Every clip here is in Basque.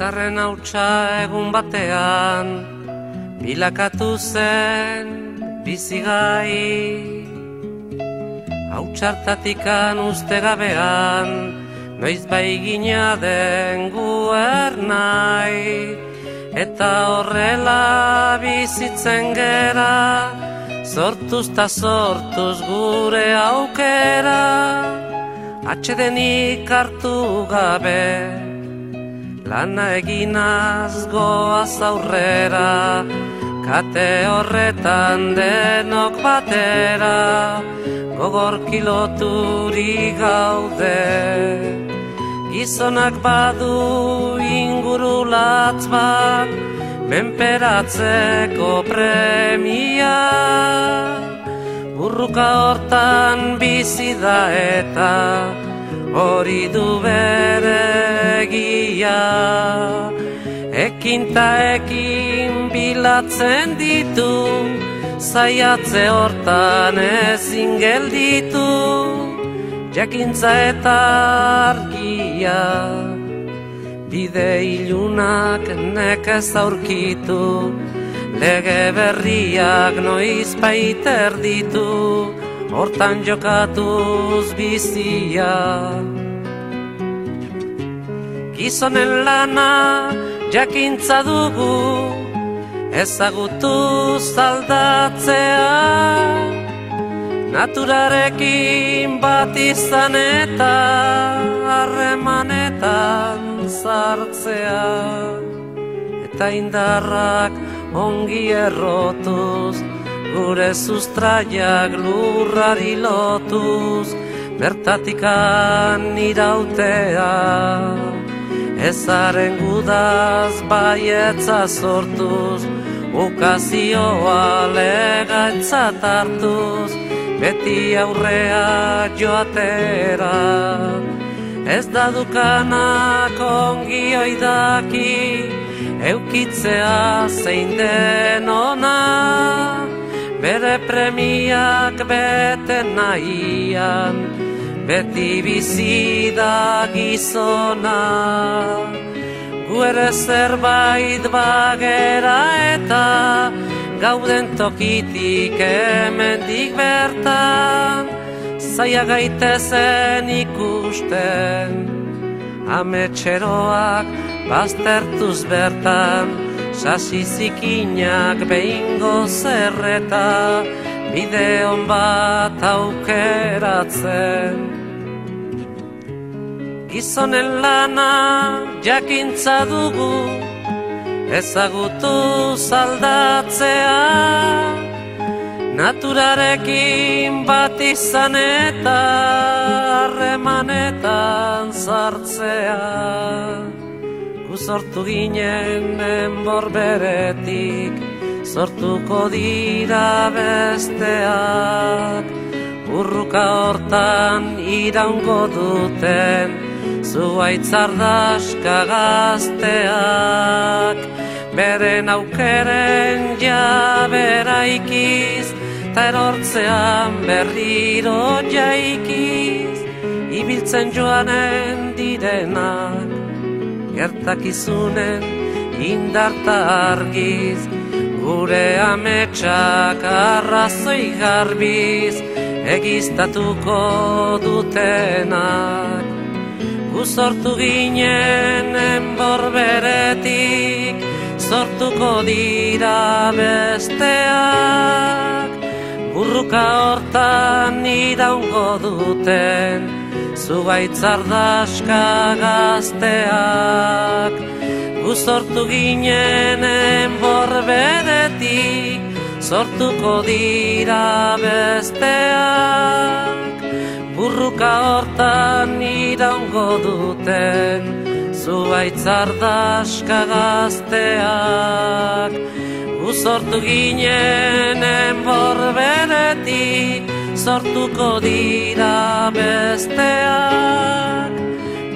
Izarren hautsa egun batean Bilakatu zen bizigai Hautsartatikan uste gabean Noiz bai gina den guer nahi. Eta horrela bizitzen gera Sortuz ta sortuz gure aukera. Atxedenik hartu gabe Lana eginaz goaz aurrera Kate horretan denok batera Gogor kiloturi gaude. Gizonak badu inguru bat Menperatzeko premia. Burruka hortan bizi da eta Hori du bere egia Ekin ta ekin bilatzen ditu Zaiatze hortan ezin gelditu. Jakintza eta argia Bide ilunak nekez aurkitu. Lege berriak noiz paiter ditu Hortan jokatuz bizia Gizonen lana jakintza dugu Ezagutu zaldatzea. Naturarekin bat izan eta Harremanetan zartzea Eta indarrak ongi errotuz Gure sustraiak lurrari lotuz Bertatikan irautea Ezaren gudaz baietza sortuz Ukazioa legaitza hartuz Beti aurrea joatera. Ez da dukanak ongi oidaki Eukitzea zein den ona. Bere premiak bete nahian beti bizi da gizona. Gu ere zerbait bagera eta gauden tokitik hemendik bertan zaia gaitezen ikusten. Ametxeroak baztertuz bertan sasi zikinak behingo zerreta bide hon bat aukeratzen Gizonen lana jakintza dugu ezagutu zaldatzea. Naturarekin bat izan eta harremanetan zartzea Guzortu ginen enbor beretik sortuko dira besteak. Urruka hortan iraungo duten zuaitzardaska gazteak beren aukeren jabera ikiz ta erortzean berriro jaikiz. Ibiltzen joanen direnak gertakizunen indarta argiz. Gure ametsak arrazoi garbiz egiztatuko dutenak gu sortu ginen enborberetik sortuko dira besteak. Burruka hortan iraungo duten zugaitzardaska gazteak. Gu sortu ginen enborberetik sortuko dira besteak burruka hortan iraungo duten zuaitzardaska gazteak. Uzortu ginen enborberetik sortuko dira besteak.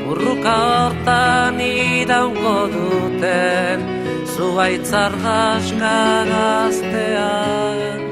Burruka hortan iraungo duten zuaitzardaska gazteak